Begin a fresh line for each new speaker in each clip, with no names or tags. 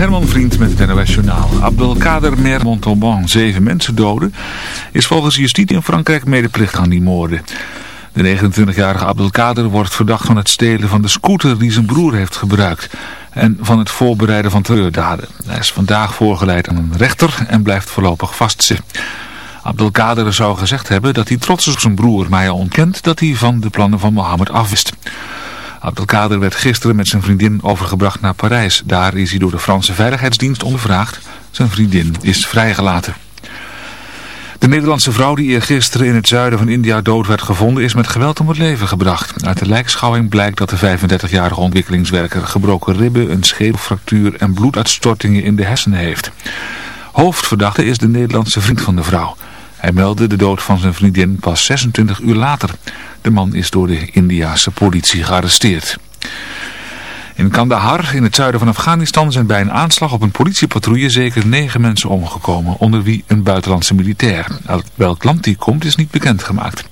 Herman Vriend met het NOS Journaal. Abdelkader Mer Montauban, zeven mensen doden, is volgens justitie in Frankrijk medeplicht aan die moorden. De 29-jarige Abdelkader wordt verdacht van het stelen van de scooter die zijn broer heeft gebruikt. En van het voorbereiden van terreurdaden. Hij is vandaag voorgeleid aan een rechter en blijft voorlopig vastzitten. Abdelkader zou gezegd hebben dat hij trots is op zijn broer, maar hij ontkent dat hij van de plannen van Mohammed afwist. Abdelkader werd gisteren met zijn vriendin overgebracht naar Parijs. Daar is hij door de Franse Veiligheidsdienst ondervraagd. Zijn vriendin is vrijgelaten. De Nederlandse vrouw die eergisteren in het zuiden van India dood werd gevonden is met geweld om het leven gebracht. Uit de lijkschouwing blijkt dat de 35-jarige ontwikkelingswerker gebroken ribben, een schedelfractuur en bloeduitstortingen in de hersenen heeft. Hoofdverdachte is de Nederlandse vriend van de vrouw. Hij meldde de dood van zijn vriendin pas 26 uur later. De man is door de Indiase politie gearresteerd. In Kandahar, in het zuiden van Afghanistan, zijn bij een aanslag op een politiepatrouille zeker negen mensen omgekomen, onder wie een buitenlandse militair. Welk land die komt is niet bekendgemaakt.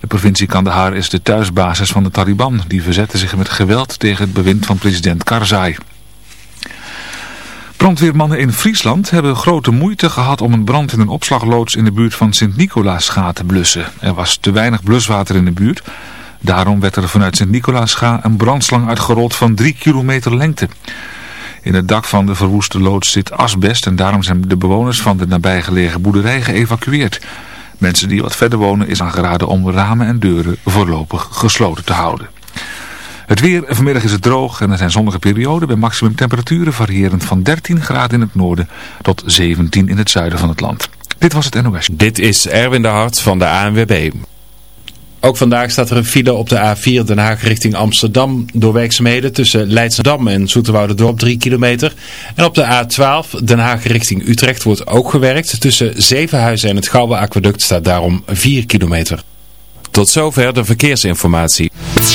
De provincie Kandahar is de thuisbasis van de Taliban. Die verzetten zich met geweld tegen het bewind van president Karzai. Brandweermannen in Friesland hebben grote moeite gehad om een brand in een opslagloods in de buurt van Sint-Nicolaasga te blussen. Er was te weinig bluswater in de buurt. Daarom werd er vanuit Sint-Nicolaasga een brandslang uitgerold van drie kilometer lengte. In het dak van de verwoeste loods zit asbest en daarom zijn de bewoners van de nabijgelegen boerderij geëvacueerd. Mensen die wat verder wonen is aangeraden om ramen en deuren voorlopig gesloten te houden. Het weer, vanmiddag is het droog en er zijn zonnige perioden bij maximum temperaturen variërend van 13 graden in het noorden tot 17 in het zuiden van het land. Dit was het NOS.
Dit is Erwin de Hart van de ANWB. Ook vandaag staat er een file op de A4 Den Haag richting Amsterdam door werkzaamheden tussen Leidschendam en Dorp 3 kilometer. En op de A12 Den Haag richting Utrecht wordt ook gewerkt. Tussen Zevenhuizen en het Gouwe Aquaduct staat daarom 4 kilometer. Tot zover de verkeersinformatie.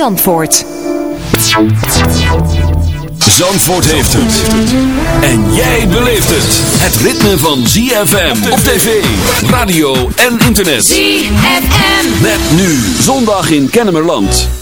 Zandvoort.
Zandvoort heeft het. En jij beleeft het. Het ritme van ZFM op tv, radio en internet.
ZFM.
Met nu zondag in Kennemerland.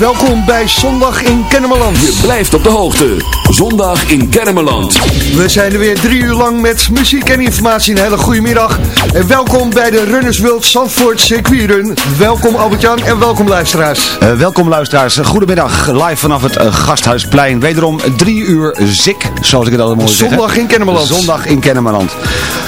Welkom bij Zondag in Kennemerland.
Je blijft op de hoogte. Zondag in Kennemerland.
We zijn er weer drie uur lang met muziek en informatie. Een hele goede middag. En welkom bij de Runners World Zandvoort Circuitrun. Welkom Albert-Jan en welkom luisteraars.
Uh, welkom luisteraars. Goedemiddag. Live vanaf het uh, Gasthuisplein. Wederom drie uur zik, zoals ik het altijd mooi
zeg. Zondag in Kennemerland.
Zondag in Kennemerland.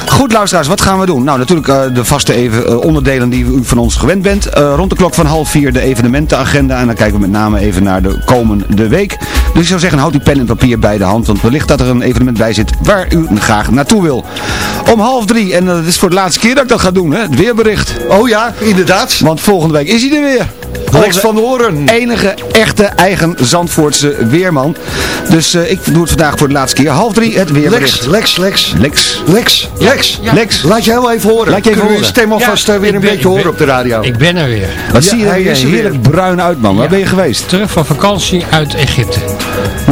Goed luisteraars, wat gaan we doen? Nou natuurlijk uh, de vaste even, onderdelen die u van ons gewend bent. rond de klok van half vier de evenementenagenda. En dan kijken we met name even naar de komende week. Dus ik zou zeggen, houd uw pen en papier bij de hand. Want wellicht dat er een evenement bij zit waar u graag naartoe wil. Om half drie, en dat is voor de laatste keer dat ik dat ga doen, hè, het weerbericht.
Oh ja, inderdaad.
Want volgende week is hij er weer.
Lex van de Horen.
enige echte eigen Zandvoortse weerman. Dus uh, ik doe het vandaag voor de laatste keer. Half drie, het weerbericht.
Lex, Lex,
Lex.
Lex. Lex.
Ja. Lex.
Laat je heel even horen.
Laat je even horen.
stem alvast ja, weer een
ben,
beetje horen op de radio.
Ik ben er weer.
Wat zie je er weer heerlijk bruin uit, man. Waar ben je geweest?
Terug van vakantie uit Egypte.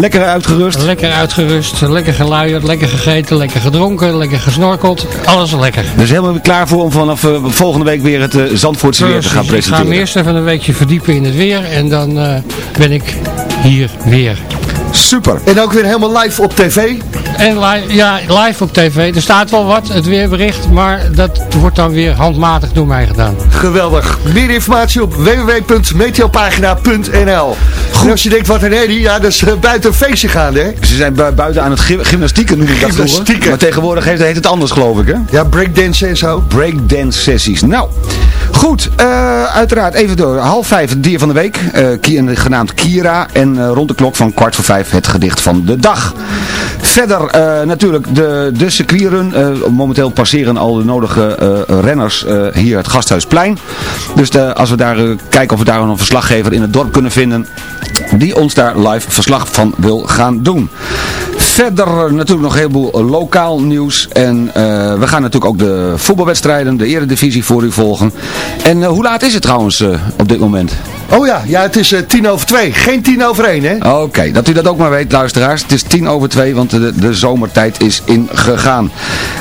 Lekker uitgerust?
Lekker uitgerust, lekker geluierd, lekker gegeten, lekker gedronken, lekker gesnorkeld. Alles lekker.
Dus helemaal klaar voor om vanaf uh, volgende week weer het uh, Zandvoortse weer te gaan presenteren?
Ik ga me eerst even een weekje verdiepen in het weer en dan uh, ben ik hier weer.
Super.
En ook weer helemaal live op tv?
En live, ja, live op tv. Er staat wel wat, het weerbericht, maar dat wordt dan weer handmatig door mij gedaan.
Geweldig. Meer informatie op www.meteopagina.nl En als je denkt, wat een herrie, ja, dat is uh, buiten een feestje gaande, hè?
Ze zijn bu buiten aan het gymnastieken nu ik dat
Gymnastieken.
Maar tegenwoordig heet, heet het anders, geloof ik, hè?
Ja, breakdance en zo.
Breakdance sessies. Nou, goed. Uh, uiteraard even door. Half vijf, het dier van de week. Uh, genaamd Kira. En uh, rond de klok van kwart voor vijf het gedicht van de dag. Verder uh, natuurlijk de, de circuitrun. Uh, momenteel passeren al de nodige uh, renners hier het Gasthuisplein. Dus de, als we daar kijken of we daar een verslaggever in het dorp kunnen vinden. Die ons daar live verslag van wil gaan doen. Verder natuurlijk nog een heleboel lokaal nieuws. En we gaan natuurlijk ook de voetbalwedstrijden, de eredivisie voor u volgen. En hoe laat is het trouwens op dit moment?
Oh ja, ja het is tien over twee. Geen tien over één, hè?
Oké, okay, dat u dat ook maar weet, luisteraars. Het is tien over twee, want de, de zomertijd is ingegaan.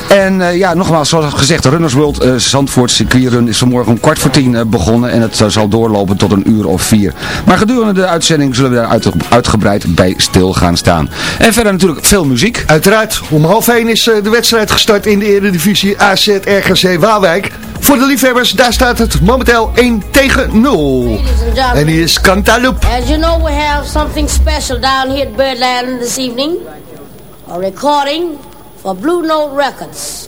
En ja, nogmaals, zoals gezegd, de Runners World Zandvoort circuitrun is vanmorgen om kwart voor tien begonnen. En het zal doorlopen tot een uur of vier. Maar gedurende de uitzending zullen we daar uit, uitgebreid bij stil gaan staan. En verder natuurlijk veel muziek.
Uiteraard, om half één is de wedstrijd gestart in de eredivisie AZ RGC Waalwijk. Voor de liefhebbers, daar staat het momenteel 1 tegen 0. En hier is Cantaloupe.
As you know, we have something special down here at Birdland this evening. A recording for Blue Note Records.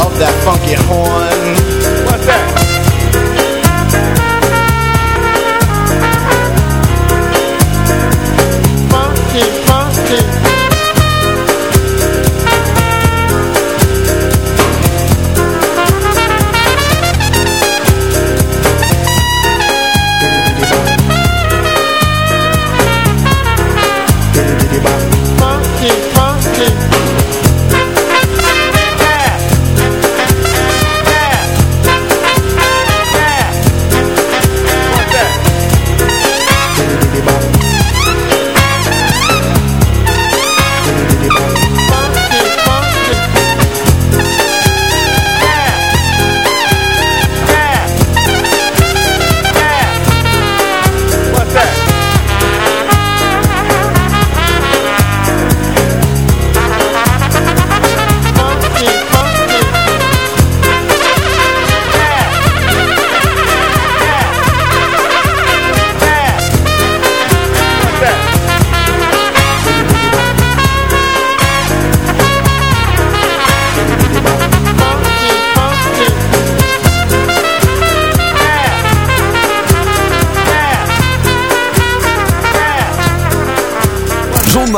of that funky horn.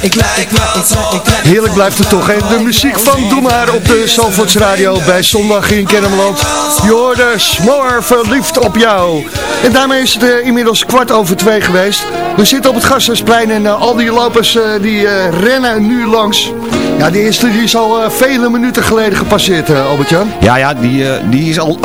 Ik
lijk, lijk.
Heerlijk blijft het toch, hè? De muziek van Doe Maar op de Zalvoorts Radio bij Zondag in Kennemerland. Jorde Smoor verliefd op jou. En daarmee is het uh, inmiddels kwart over twee geweest. We zitten op het Gasthuisplein en uh, al die lopers uh, die rennen nu langs. Ja, de eerste die is al vele minuten geleden gepasseerd, Albert-Jan.
Ja, ja, die, die is al,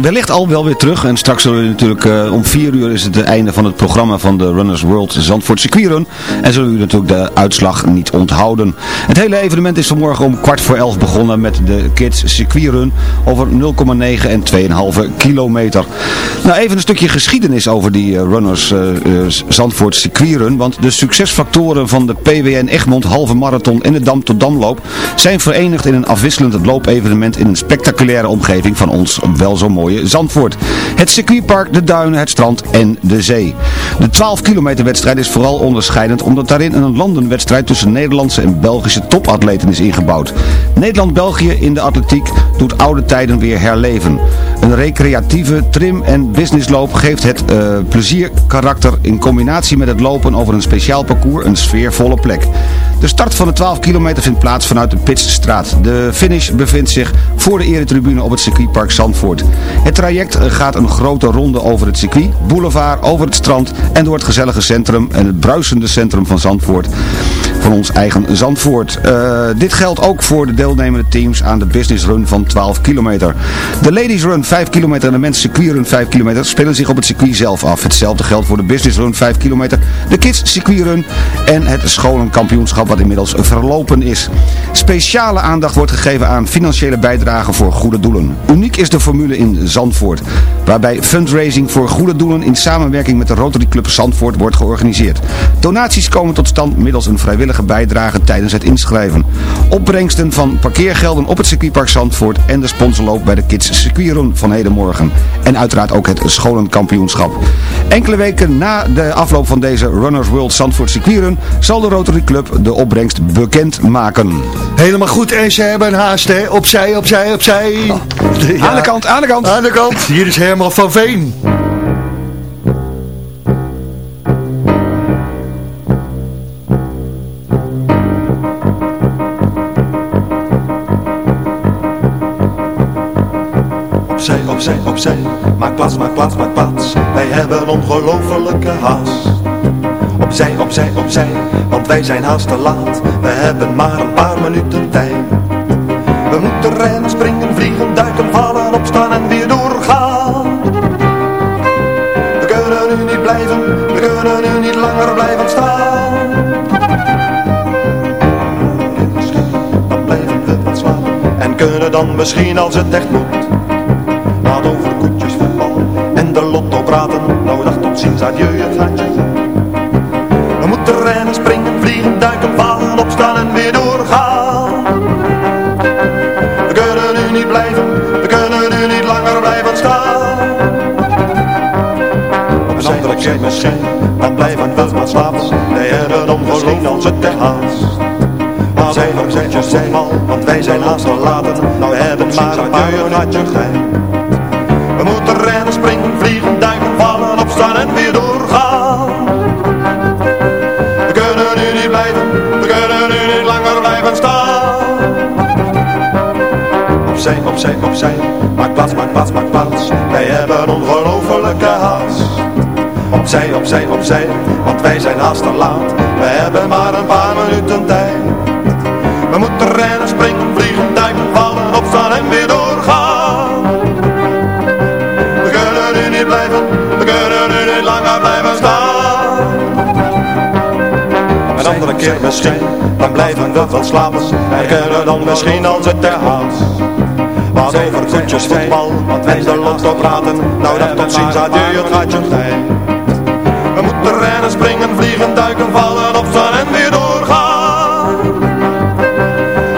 wellicht al wel weer terug. En straks zullen we natuurlijk, om vier uur is het het einde van het programma van de Runners World Zandvoort Circuitrun. En zullen we natuurlijk de uitslag niet onthouden. Het hele evenement is vanmorgen om kwart voor elf begonnen met de Kids Circuitrun over 0,9 en 2,5 kilometer. Nou, even een stukje geschiedenis over die uh, Runners uh, uh, Zandvoort Circuitrun. Want de succesfactoren van de PWN Egmond halve marathon en de Dam zijn verenigd in een afwisselend loopevenement in een spectaculaire omgeving van ons wel zo mooie Zandvoort. Het circuitpark, de duinen, het strand en de zee. De 12 kilometer wedstrijd is vooral onderscheidend omdat daarin een landenwedstrijd tussen Nederlandse en Belgische topatleten is ingebouwd. Nederland-België in de atletiek doet oude tijden weer herleven. Een recreatieve trim- en businessloop geeft het uh, plezierkarakter in combinatie met het lopen over een speciaal parcours een sfeervolle plek. De start van de 12 kilometer vindt plaats vanuit de Pitsstraat. De finish bevindt zich voor de eretribune op het circuitpark Zandvoort. Het traject gaat een grote ronde over het circuit, boulevard, over het strand en door het gezellige centrum en het bruisende centrum van Zandvoort. Van ons eigen Zandvoort. Uh, dit geldt ook voor de deelnemende teams aan de business run van 12 kilometer. De ladies run 5 kilometer en de men's circuit run 5 kilometer spelen zich op het circuit zelf af. Hetzelfde geldt voor de business run 5 kilometer, de kids circuit run en het scholenkampioenschap wat inmiddels verlopen is. Speciale aandacht wordt gegeven aan financiële bijdragen voor goede doelen. Uniek is de formule in Zandvoort, waarbij fundraising voor goede doelen in samenwerking met de Rotary Club Zandvoort wordt georganiseerd. Donaties komen tot stand middels een vrijwillige bijdrage tijdens het inschrijven. Opbrengsten van parkeergelden op het circuitpark Zandvoort en de sponsorloop bij de Kids Circuitrun van hedenmorgen. En uiteraard ook het scholenkampioenschap. Enkele weken na de afloop van deze Runners World Zandvoort Circuitrun zal de Rotary Club de opbrengst bekend maken.
Helemaal goed en ze hebben een haast hè. Opzij, opzij, opzij.
Oh. Ja. Aan de kant, aan de kant.
Aan de kant. Hier is Herman van Veen.
Opzij, opzij, maak plaats, maak plaats, maak plaats. Wij hebben ongelofelijke haast. Opzij, opzij, opzij, want wij zijn haast te laat. We hebben maar een paar minuten tijd. We moeten rennen, springen, vliegen, duiken, vallen, opstaan en weer doorgaan. We kunnen nu niet blijven, we kunnen nu niet langer blijven staan. Dan blijven we wat slapen en kunnen dan misschien als het echt moet. Praten. Nou dag tot ziens, adieu, het je goed. We moeten rennen, springen, vliegen, duiken, vallen, opstaan en weer doorgaan. We kunnen nu niet blijven, we kunnen nu niet langer blijven staan. Op een andere keer misschien, dan blijven we wat slapen. Wij hebben ongelooflijk het te haast. Maar zij nog zetjes zijn al, want wij zijn haast te laten. Nou hebben maar een paar uur tijd. We Opzij, opzij, maak plaats, maak plaats, maak plaats. Wij hebben ongelofelijke haast. Opzij, opzij, opzij, want wij zijn haast te laat. We hebben maar een paar minuten tijd. We moeten rennen, springen, vliegen, duiken, vallen, opstaan en weer doorgaan. We kunnen nu niet blijven, we kunnen nu niet langer blijven staan. Een andere keer misschien, dan blijven we wel slapen. Wij kunnen dan misschien als het ter haast. Wat over koetjes voetbal, wij de lotto praten. Nou dan tot ziens, adieu, het gaat je fijn. We moeten rennen, springen, vliegen, duiken, vallen, opstaan en weer doorgaan.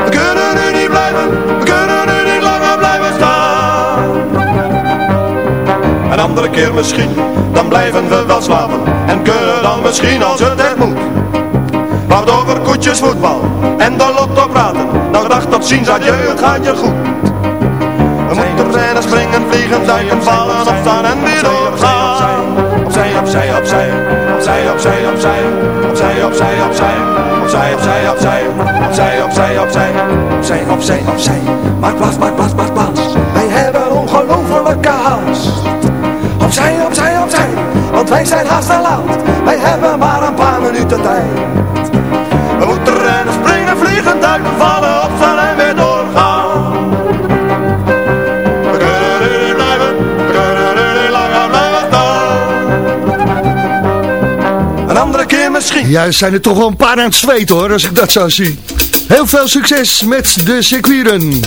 We kunnen nu niet blijven, we kunnen nu niet langer blijven staan. Een andere keer misschien, dan blijven we wel slapen. En kunnen dan misschien als het echt moet. Wat over koetjes, voetbal en de lotto praten. Nou dag tot ziens, adieu, het gaat je goed. Moeten rennen, springen, vliegen, duiken, vallen, opstaan en weer doorgaan. Opzij, opzij, opzij, opzij, opzij, opzij, opzij, opzij, opzij, opzij, opzij, opzij, opzij, opzij, opzij, opzij, opzij, opzij. Maak plaats, maak plaats, maak plaats. Wij hebben ongelofelijke haast. Opzij, opzij, opzij, want wij zijn haast te laat. Wij hebben maar een paar minuten tijd.
Ja, zijn er toch wel een paar aan het zweten hoor, als ik dat zo zie. Heel veel succes met de circuitrun.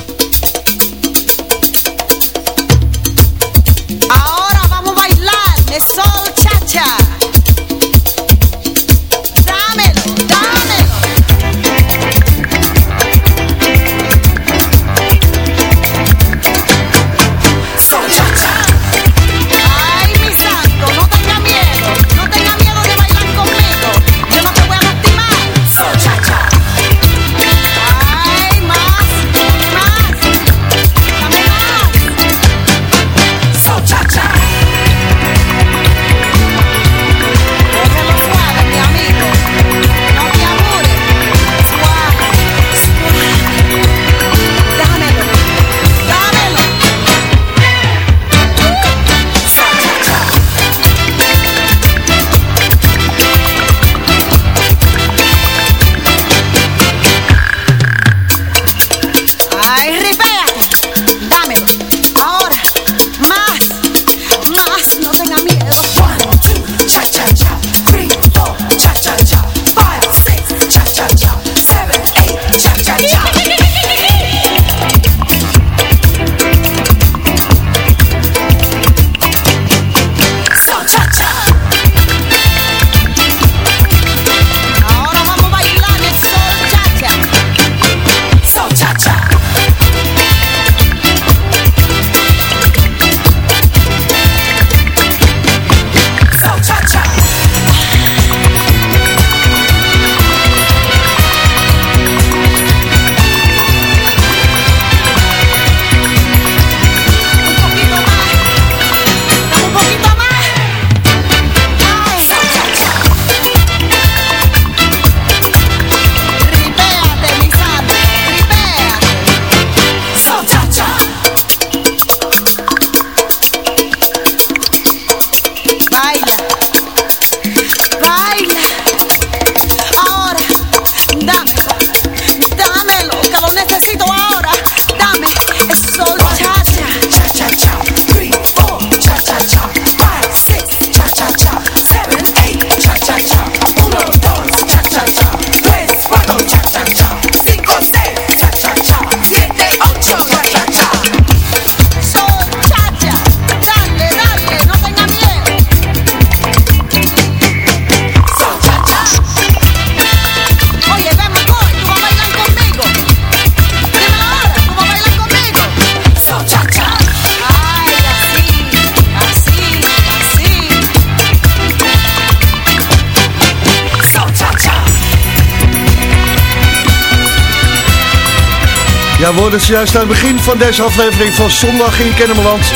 Ja, we hoorden juist aan het begin van deze aflevering van Zondag in Kennemerland.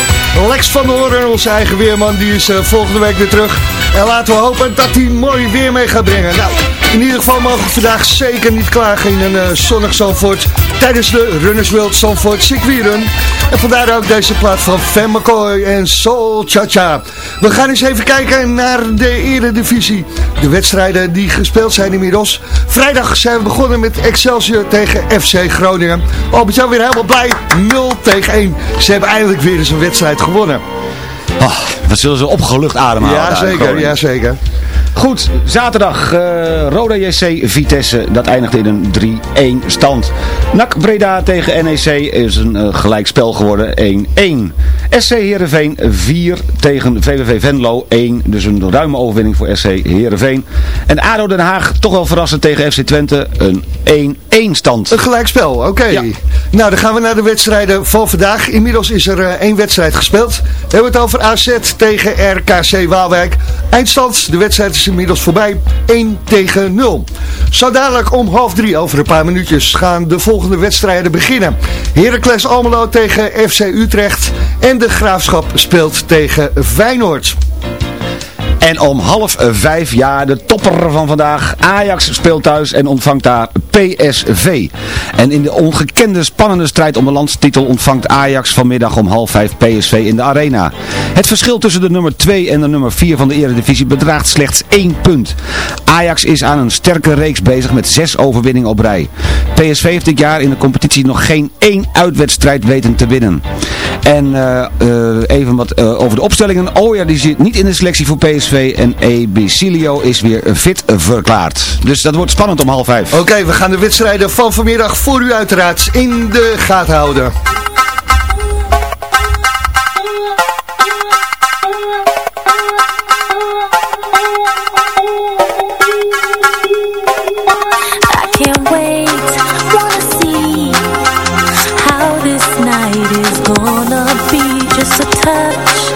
Lex van der Hoorn, onze eigen weerman, die is eh, volgende week weer terug. En laten we hopen dat hij mooi weer mee gaat brengen. Nou, in ieder geval mogen we vandaag zeker niet klagen in een eh, zonnig Zandvoort. Tijdens de Runners World Zandvoort circuitrun. En vandaar ook deze plaat van Van McCoy en Soul Cha Cha. We gaan eens even kijken naar de eredivisie. De wedstrijden die gespeeld zijn inmiddels. Vrijdag zijn we begonnen met Excelsior tegen FC Groningen. Albert-Jan weer helemaal blij. 0 tegen 1. Ze hebben eindelijk weer eens een wedstrijd gewonnen.
Ah, wat zullen ze opgelucht ademhalen.
Ja, zeker. Ja, zeker.
Goed, zaterdag uh, Roda JC Vitesse, dat eindigde in een 3-1 stand. NAC Breda tegen NEC is een uh, gelijkspel geworden, 1-1. SC Heerenveen 4 tegen VVV Venlo 1, dus een ruime overwinning voor SC Heerenveen. En ADO Den Haag toch wel verrassend tegen FC Twente, een 1-1 stand.
Een gelijkspel, oké. Okay. Ja. Nou, dan gaan we naar de wedstrijden van vandaag. Inmiddels is er uh, één wedstrijd gespeeld. We hebben het over AZ tegen RKC Waalwijk. Eindstand, de wedstrijd is inmiddels voorbij. 1 tegen 0. Zo dadelijk om half drie, over een paar minuutjes, gaan de volgende wedstrijden beginnen. Heracles Almelo tegen FC Utrecht. En de Graafschap speelt tegen Feyenoord.
En om half vijf, ja, de topper van vandaag. Ajax speelt thuis en ontvangt daar PSV. En in de ongekende spannende strijd om de landstitel ontvangt Ajax vanmiddag om half vijf PSV in de arena. Het verschil tussen de nummer 2 en de nummer 4 van de eredivisie bedraagt slechts één punt. Ajax is aan een sterke reeks bezig met zes overwinningen op rij. PSV heeft dit jaar in de competitie nog geen één uitwedstrijd weten te winnen. En eh, eh, even wat eh, over de opstellingen. Oh ja, die zit niet in de selectie voor PSV. En Ebicilio is weer fit verklaard. Dus dat wordt spannend om half vijf.
Oké, we gaan de wedstrijden van vanmiddag voor u uiteraard in de gaten houden.
I can't wait, wanna see how this night is gonna be. Just a touch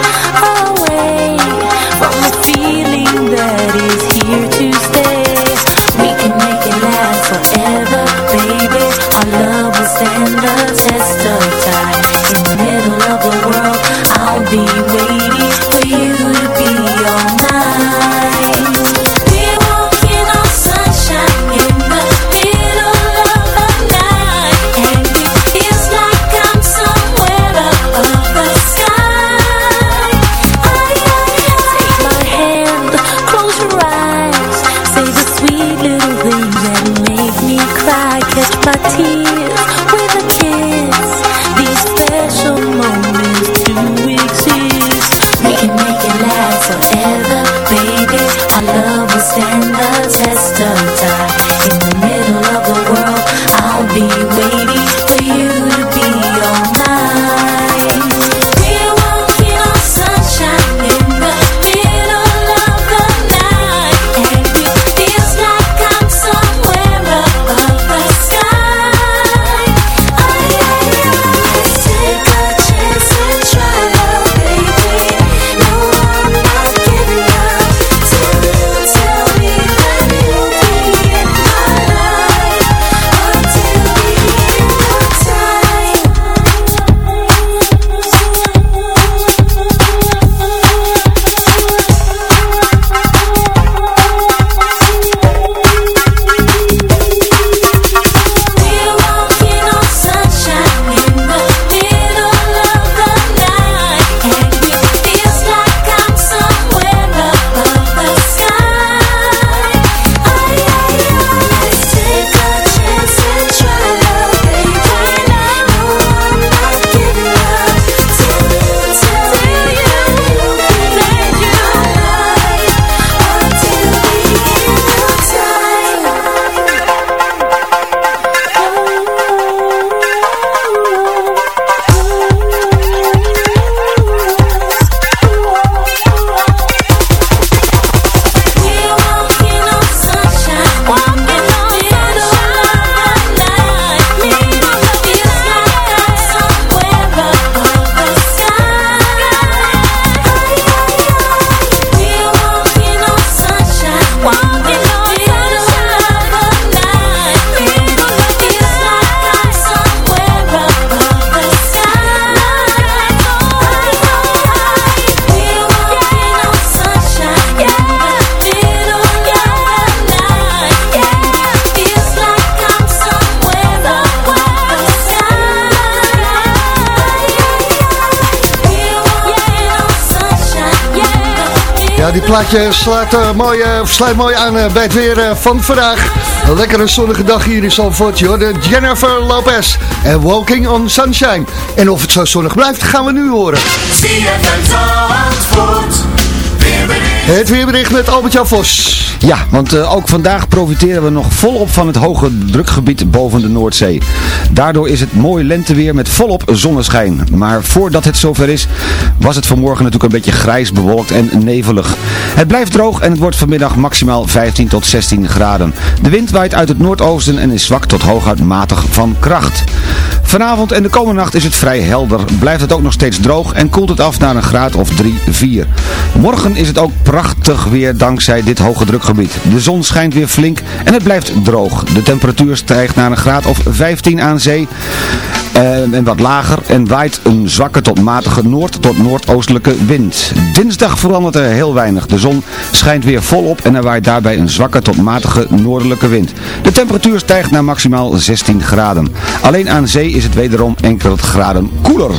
plaatje slaat, eh, sluit mooi aan eh, bij het weer van vandaag. Een lekkere zonnige dag hier in Zandvoort, joh. De Jennifer Lopez en Walking on Sunshine. En of het zo zonnig blijft, gaan we nu horen. Het weerbericht met Albert-Jan Vos.
Ja, want ook vandaag profiteren we nog volop van het hoge drukgebied boven de Noordzee. Daardoor is het mooi lenteweer met volop zonneschijn. Maar voordat het zover is, was het vanmorgen natuurlijk een beetje grijs, bewolkt en nevelig. Het blijft droog en het wordt vanmiddag maximaal 15 tot 16 graden. De wind waait uit het noordoosten en is zwak tot hooguit matig van kracht. Vanavond en de komende nacht is het vrij helder. Blijft het ook nog steeds droog en koelt het af naar een graad of 3, 4. Morgen is het ook prachtig weer dankzij dit hoge drukgebied. De zon schijnt weer flink en het blijft droog. De temperatuur stijgt naar een graad of 15 aan zee eh, en wat lager en waait een zwakke tot matige noord- tot noordoostelijke wind. Dinsdag verandert er heel weinig. De zon schijnt weer volop en er waait daarbij een zwakke tot matige noordelijke wind. De temperatuur stijgt naar maximaal 16 graden. Alleen aan zee is het wederom enkele graden koeler.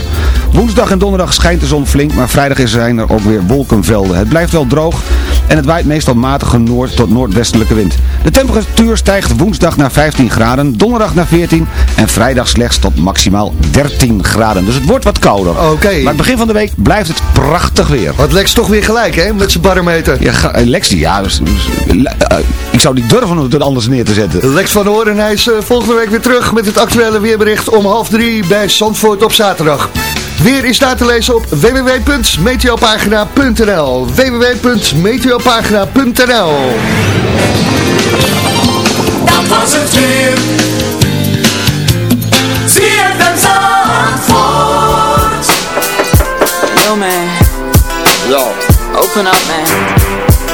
Woensdag en donderdag schijnt de zon flink, maar vrijdag zijn er ook weer wolkenvelden. Het blijft wel droog en het waait meestal matige noord- tot noordwestelijke wind. De temperatuur stijgt woensdag naar 15 graden, donderdag naar 14 en vrijdag slechts tot maximaal 13 graden. Dus het wordt wat kouder.
Oké.
Maar het begin van de week blijft het prachtig weer.
Wat Lex toch weer gelijk, hè? Met zijn barometer.
Ja, eh, Lex, die- ja, dus, dus, eh, ik zou niet durven om het anders neer te zetten.
Lex van hij is eh, volgende week weer terug met het actuele weerbericht om half drie bij Zandvoort op zaterdag. Weer is daar te lezen op www.meteopagina.nl www.meteopagina.nl
Dat was het weer. Zie het en Zandvoort.
Yo, man.
Yo,
Open up, man.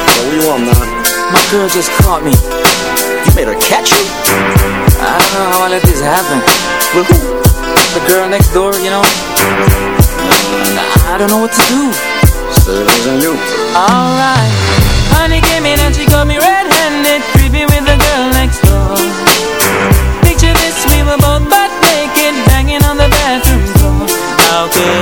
what you want, man?
My girl just caught me.
You made her catch you?
I don't know how I let this happen.
With who?
The girl next door, you know? I don't know what to do.
Say it wasn't you.
Alright. Honey came in and she caught me red-handed, creepy with the girl next door. Picture this, we were both butt naked, banging on the bathroom door. How could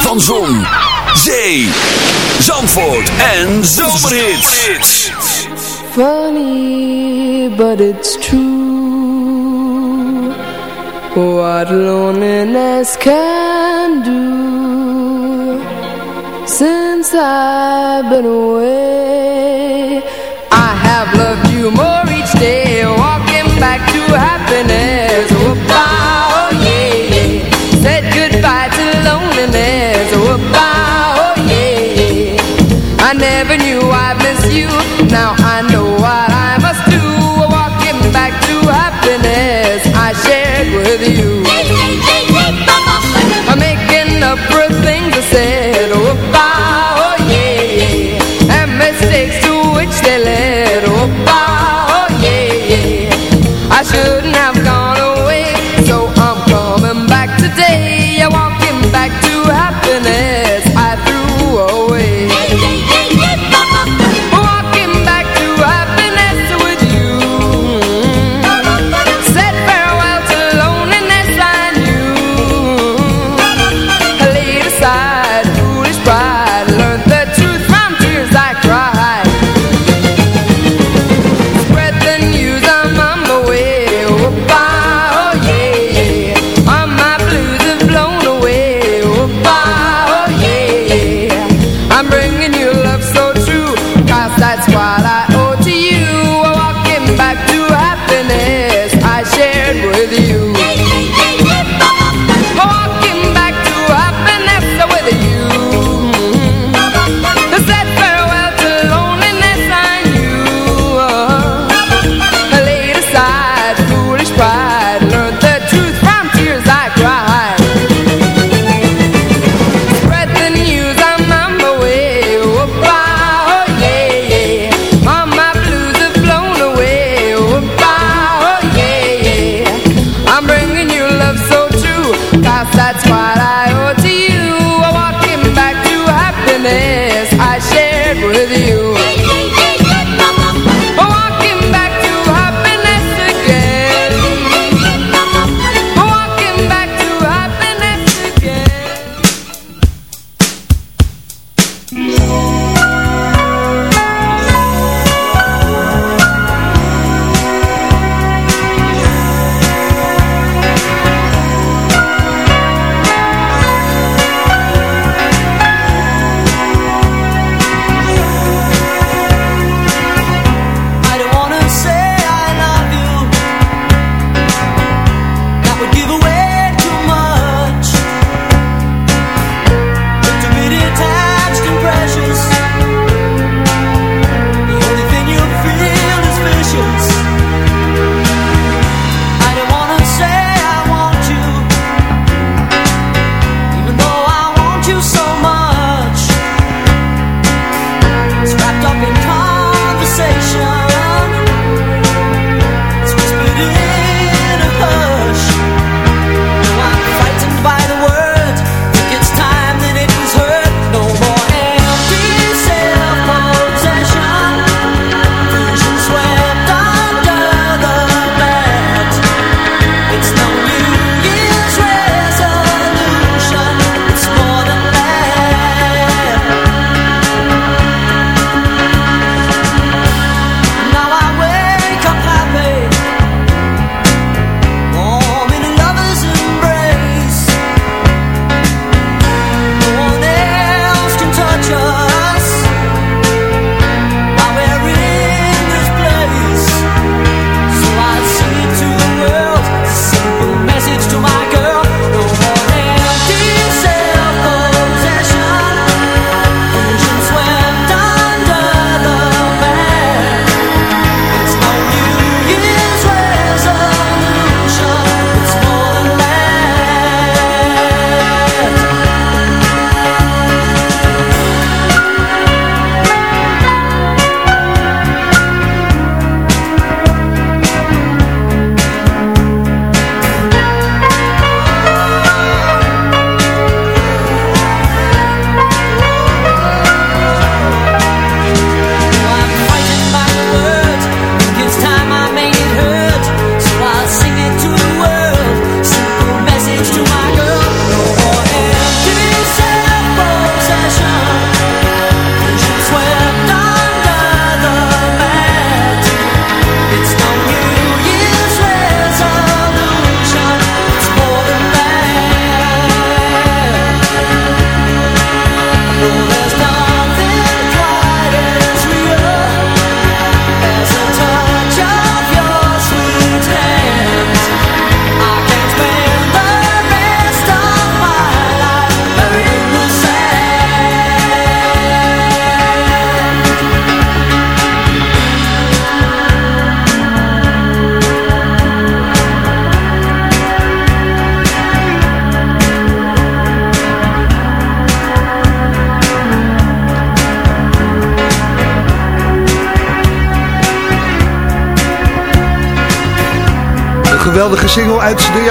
Van Zon, Zee, Zandvoort en Zomerhits.
Funny, but it's true. What loneliness can do. Since I've been away.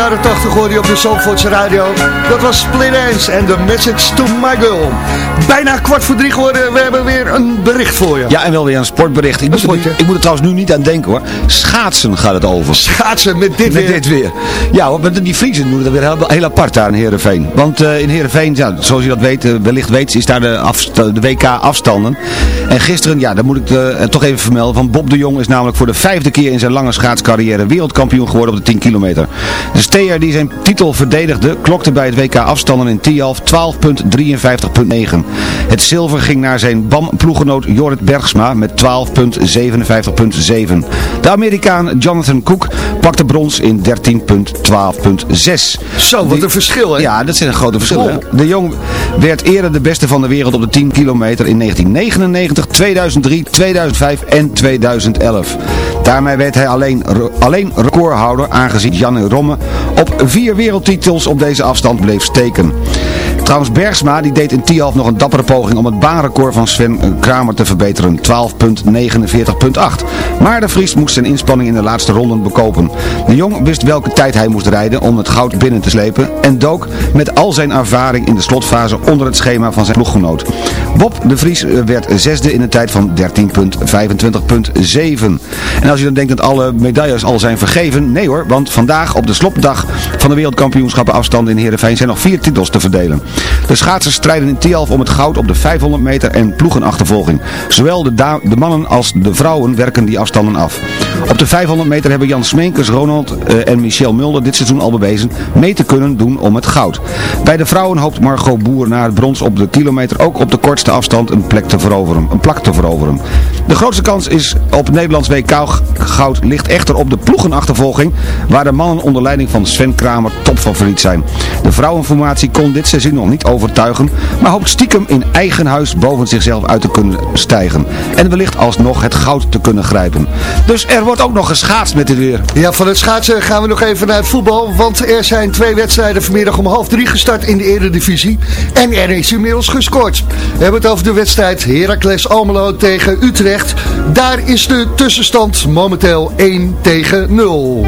Jaren 80 hoor je op de Zandvoortse radio. Dat was Split Ends en The Message to My Girl. Bijna kwart voor drie geworden, we hebben weer een bericht voor je.
Ja, en wel weer een sportbericht. Ik moet, er, ik moet er trouwens nu niet aan denken hoor. Schaatsen gaat het over.
Schaatsen met dit
Met
weer.
dit weer. Ja, hoor, met die Friesen doen het weer heel, heel apart daar in Heerenveen. Want eh, in Heerenveen, ja, zoals je dat weet, eh, wellicht weet, is daar de, WK afstanden. En gisteren, ja, dat moet ik eh, toch even vermelden, van Bob de Jong is namelijk voor de vijfde keer in zijn lange schaatscarrière wereldkampioen geworden op de 10 kilometer. De steer die zijn titel verdedigde, klokte bij het WK afstanden in Tialf 12.53.9. Het zilver ging naar zijn BAM-ploegenoot Jorrit Bergsma met 12.57.7. De Amerikaan Jonathan Cook pakte brons in 13.12.6.
Zo, wat een verschil hè?
Ja, dat zijn een grote verschillen.
Oh.
De Jong werd eerder de beste van de wereld op de 10 kilometer in 1999, 2003, 2005 en 2011. Daarmee werd hij alleen, alleen recordhouder aangezien Janne Romme op vier wereldtitels op deze afstand bleef steken. Trouwens, Bergsma die deed in Tialf nog een dappere poging om het baanrecord van Sven Kramer te verbeteren, 12.49.8. Maar de Vries moest zijn inspanning in de laatste ronden bekopen. De Jong wist welke tijd hij moest rijden om het goud binnen te slepen en dook met al zijn ervaring in de slotfase onder het schema van zijn ploeggenoot. Bob de Vries eh, werd zesde in een tijd van 13.25.7. En als je dan denkt dat alle medailles al zijn vergeven, nee hoor, want vandaag op de slotdag van de wereldkampioenschappen afstanden in Heerenveen zijn nog vier titels te verdelen. De schaatsers strijden in Tialf om het goud op de 500 meter en ploegenachtervolging. Zowel de, de mannen als de vrouwen werken die afstanden af. Op de 500 meter hebben Jan Smeenkers, Ronald eh, en Michel Mulder dit seizoen al bewezen mee te kunnen doen om het goud. Bij de vrouwen hoopt Margot Boer na het brons op de kilometer ook op de kortste afstand een plek te veroveren. Een plak te veroveren. De grootste kans is op Nederlands WK goud ligt echter op de ploegenachtervolging waar de mannen onder leiding van Sven Kramer topfavoriet zijn. De vrouwenformatie kon dit seizoen nog niet overtuigen, maar hoopt stiekem in eigen huis boven zichzelf uit te kunnen stijgen. En wellicht alsnog het goud te kunnen grijpen. Dus er wordt ook nog geschaatst met dit weer.
Ja, van het schaatsen gaan we nog even naar het voetbal. Want er zijn twee wedstrijden vanmiddag om half drie gestart in de Eredivisie. En er is inmiddels gescoord. We hebben het over de wedstrijd Heracles Almelo tegen Utrecht. Daar is de tussenstand momenteel 1 tegen 0.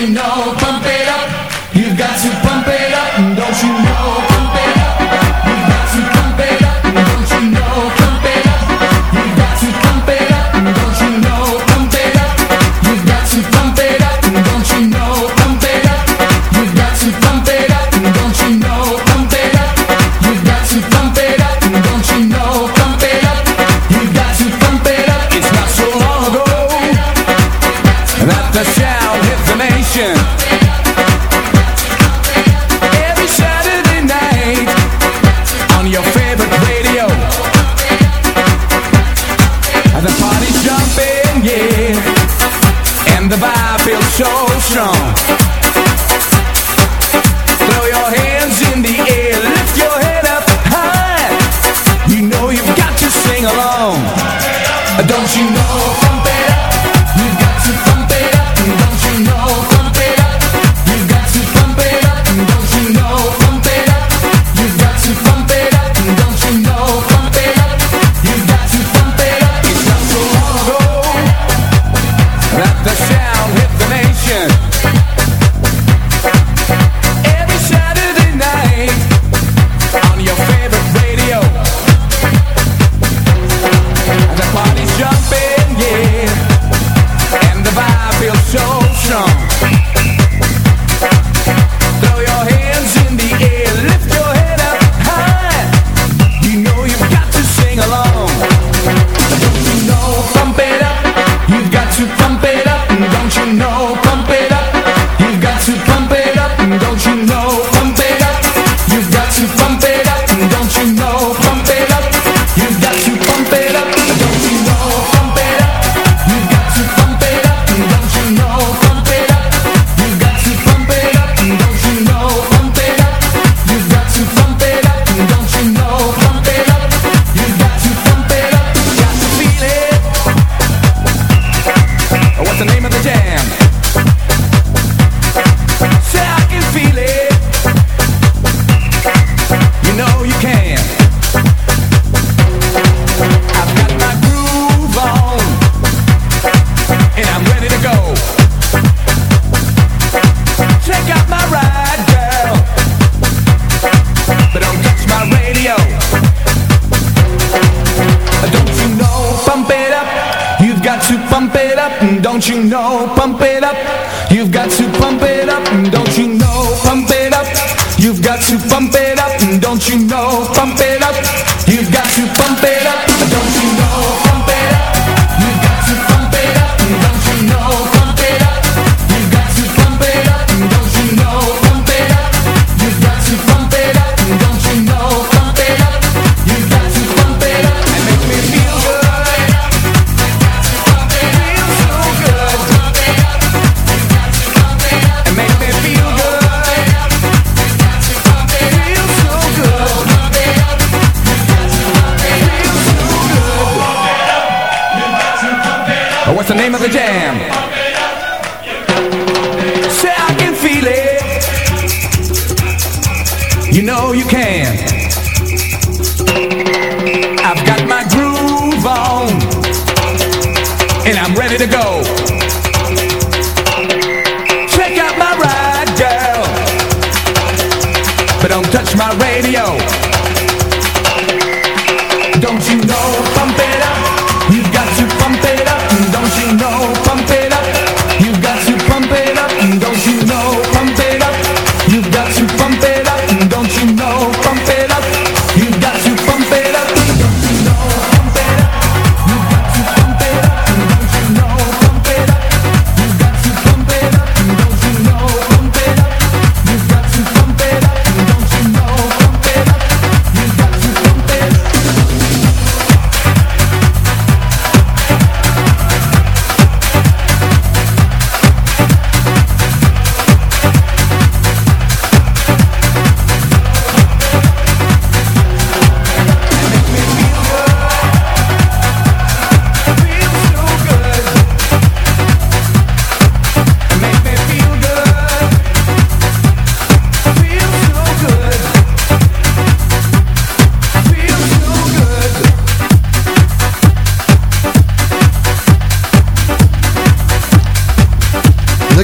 you know, pump it up. You've got to.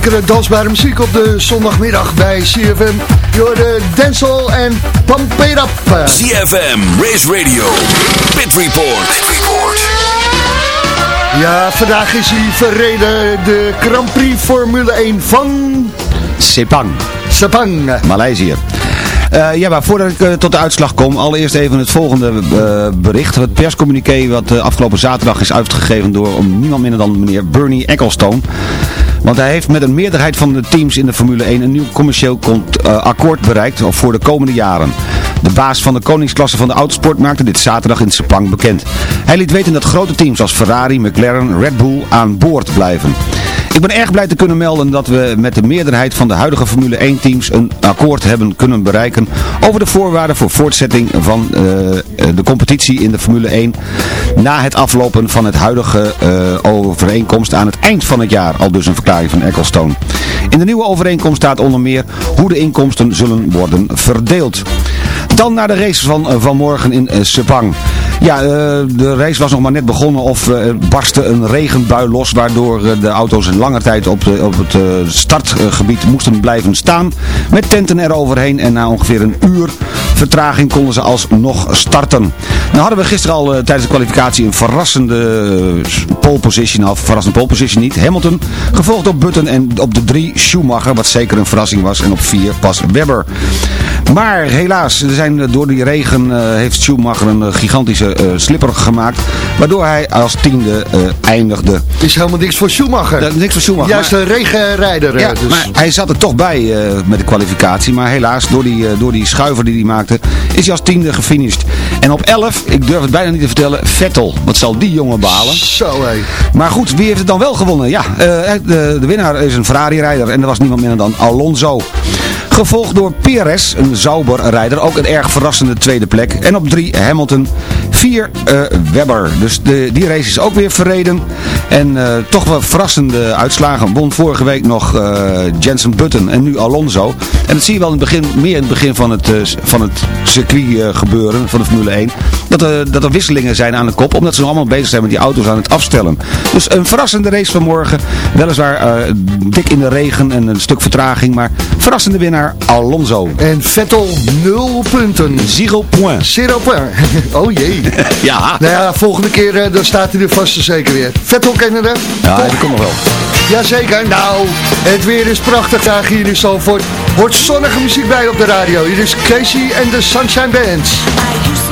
Lekkere dansbare muziek op de zondagmiddag bij CFM. Jorde Denzel en Pump It Up.
CFM, Race Radio, Pit Report.
Ja, vandaag is hij verreden de Grand Prix Formule 1 van
Sepang.
Sepang.
Maleisië. Eh, ja, maar voordat ik eh, tot de uitslag kom, allereerst even het volgende eh, bericht. Het perscommuniqué wat afgelopen zaterdag is uitgegeven door niemand minder dan meneer Bernie Ecclestone. Want hij heeft met een meerderheid van de teams in de Formule 1 een nieuw commercieel akkoord bereikt voor de komende jaren. De baas van de koningsklasse van de autosport maakte dit zaterdag in Sepang bekend. Hij liet weten dat grote teams als Ferrari, McLaren, Red Bull aan boord blijven. Ik ben erg blij te kunnen melden dat we met de meerderheid van de huidige Formule 1 teams een akkoord hebben kunnen bereiken over de voorwaarden voor voortzetting van eh, de competitie in de Formule 1 na het aflopen van het huidige eh, overeenkomst aan het eind van het jaar, al dus een verklaring van Ecclestone. In de nieuwe overeenkomst staat onder meer hoe de inkomsten zullen worden verdeeld. Dan naar de race van eh, vanmorgen in Sepang. Ja, eh, de race was nog maar net begonnen of eh, barstte een regenbui los waardoor eh, de auto's een lange tijd op, de, op het startgebied moesten blijven staan. Met tenten eroverheen en na ongeveer een uur vertraging konden ze alsnog starten. Nou hadden we gisteren al tijdens de kwalificatie een verrassende pole position, of verrassende pole position niet, Hamilton. Gevolgd op Button en op de drie Schumacher, wat zeker een verrassing was. En op vier pas Webber. Maar helaas, er zijn, eh, door die regen eh, heeft Schumacher een eh, gigantische slipper gemaakt. Waardoor hij als tiende eindigde.
Is helemaal niks voor Schumacher.
Dat, niks voor Schumacher.
Juist
maar-
een regenrijder.
ja,
dus.
maar hij zat er toch bij met de kwalificatie. Maar helaas, door die, door die schuiver die hij maakte, is hij als tiende gefinished. En op 11, ik durf het bijna niet te vertellen, Vettel. Wat zal die jongen balen?
Zo hé.
Maar goed, wie heeft het dan wel gewonnen? Ja, de, de winnaar is een Ferrari-rijder en dat was niemand minder dan Alonso. Gevolgd door Perez, een Sauber-rijder, ook een erg verrassende tweede plek. En op drie Hamilton, vier eh, Webber. Dus de, die race is ook weer verreden. En eh, toch wel verrassende uitslagen. Won vorige week nog eh, Jensen Button en nu Alonso. En dat zie je wel in het begin, meer in het begin van het, van het circuit gebeuren, van de Formule 1. Dat er, dat er wisselingen zijn aan de kop, omdat ze allemaal bezig zijn met die auto's aan het afstellen. Dus een verrassende race vanmorgen. Weliswaar dik in de regen en een stuk vertraging, maar verrassende winnaar Alonso.
En Vettel 0 punten.
Zero point.
Zero point. Oh jee.
Ja.
Nou ja, volgende keer eh, dan staat hij er vast en zeker weer. Vettel kennen we?
Ja, die komt nog wel.
Jazeker. Nou, het weer is prachtig daar hier in Zalvoort. Hoort zonnige muziek bij op de radio. Hier is Casey en de Sunshine Band.